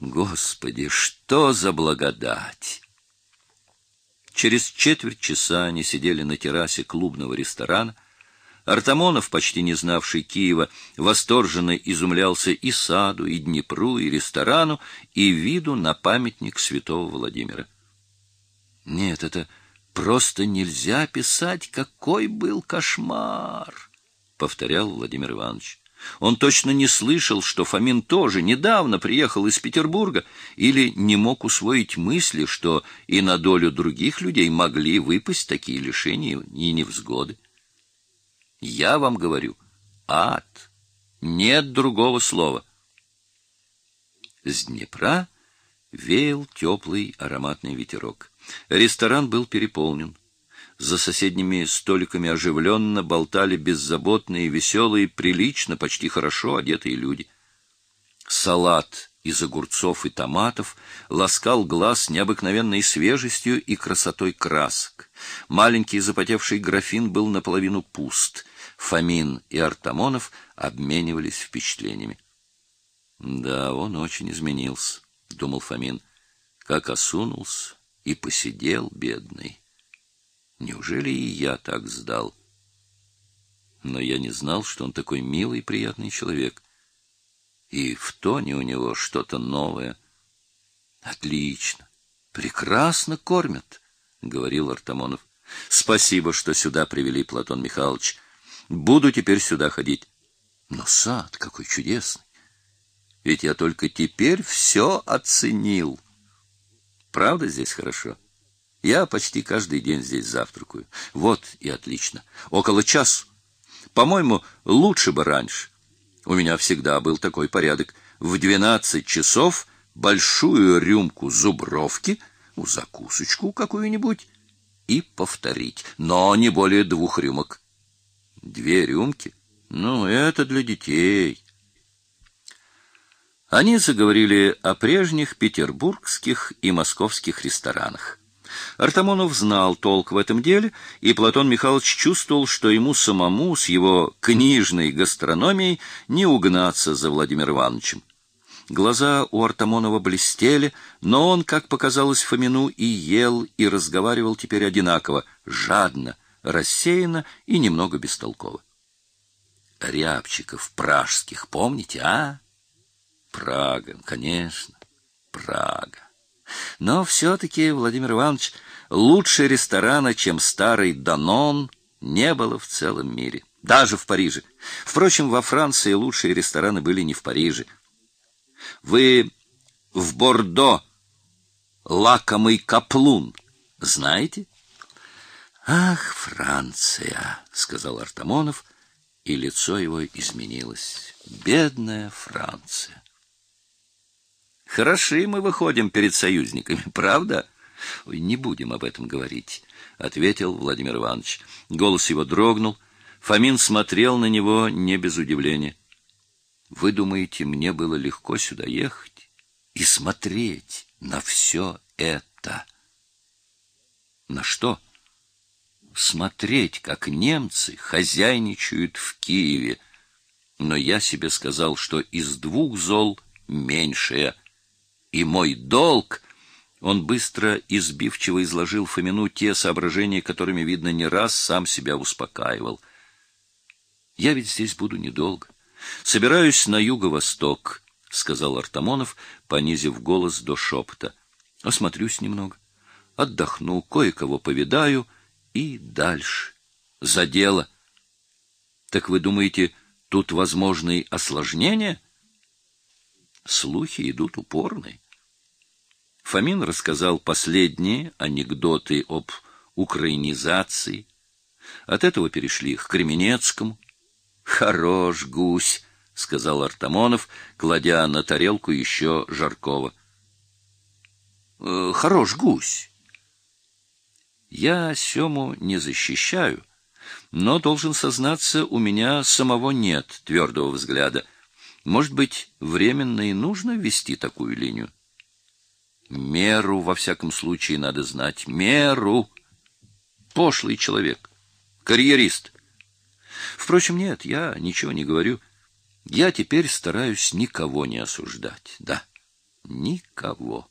Господи, что за благодать! Через четверть часа они сидели на террасе клубного ресторана. Артамонов, почти не знавший Киева, восторженно изумлялся и саду, и Днепру, и ресторану, и виду на памятник святого Владимира. Нет, это просто нельзя писать, какой был кошмар, повторял Владимир Иванович. Он точно не слышал, что Фомин тоже недавно приехал из Петербурга, или не мог усвоить мысли, что и на долю других людей могли выпасть такие лишения и невзгоды. Я вам говорю, ад. Нет другого слова. С Днепра веял теплый ароматный ветерок. Ресторан был переполнен. За соседними столиками оживленно болтали беззаботные, веселые, прилично, почти хорошо одетые люди. Салат из огурцов и томатов ласкал глаз необыкновенной свежестью и красотой красок. Маленький запотевший графин был наполовину пуст. Фомин и Артамонов обменивались впечатлениями. Да, он очень изменился, думал Фомин, как осунулся и посидел бедный. Неужели и я так сдал? Но я не знал, что он такой милый и приятный человек. И в тоне у него что-то новое. Отлично. Прекрасно кормят, говорил Артамонов. Спасибо, что сюда привели, Платон Михайлович. Буду теперь сюда ходить. Но сад какой чудесный. Ведь я только теперь все оценил. Правда здесь хорошо? Я почти каждый день здесь завтракаю. Вот и отлично. Около часу. По-моему, лучше бы раньше. У меня всегда был такой порядок. В двенадцать часов большую рюмку зубровки, ну, закусочку какую-нибудь, и повторить. Но не более двух рюмок. Две рюмки? Ну, это для детей. Они заговорили о прежних петербургских и московских ресторанах. Артамонов знал толк в этом деле, и Платон Михайлович чувствовал, что ему самому с его книжной гастрономией не угнаться за Владимиром Ивановичем. Глаза у Артамонова блестели, но он, как показалось Фомину, и ел, и разговаривал теперь одинаково, жадно, рассеянно и немного бестолково. Рябчиков пражских, помните, а? Прага, конечно, Прага. Но все-таки, Владимир Иванович, лучше ресторана, чем старый Данон, не было в целом мире. Даже в Париже. Впрочем, во Франции лучшие рестораны были не в Париже. Вы в Бордо лакомый каплун знаете? Ах, Франция, сказал Артамонов, и лицо его изменилось. Бедная Франция. Хороши мы выходим перед союзниками, правда? Ой, не будем об этом говорить, ответил Владимир Иванович. Голос его дрогнул. Фомин смотрел на него не без удивления. Вы думаете, мне было легко сюда ехать и смотреть на все это? На что? Смотреть, как немцы хозяйничают в Киеве. Но я себе сказал, что из двух зол меньшее — и мой долг. Он быстро и сбивчиво изложил Фомину те соображения, которыми, видно, не раз сам себя успокаивал. Я ведь здесь буду недолго. Собираюсь на юго-восток, сказал Артамонов, понизив голос до шепота. Осмотрюсь немного, отдохну, кое-кого повидаю и дальше. За дело. Так вы думаете, тут возможны осложнения? Слухи идут упорные. Фомин рассказал последние анекдоты об украинизации. От этого перешли к Кременецкому. Хорош гусь, сказал Артамонов, кладя на тарелку еще жаркого. «Э, хорош гусь. Я Сему не защищаю, но должен сознаться, у меня самого нет твердого взгляда. Может быть, временно и нужно ввести такую линию? Меру, во всяком случае, надо знать. Меру. Пошлый человек. Карьерист. Впрочем, нет, я ничего не говорю. Я теперь стараюсь никого не осуждать. Да, ни никого.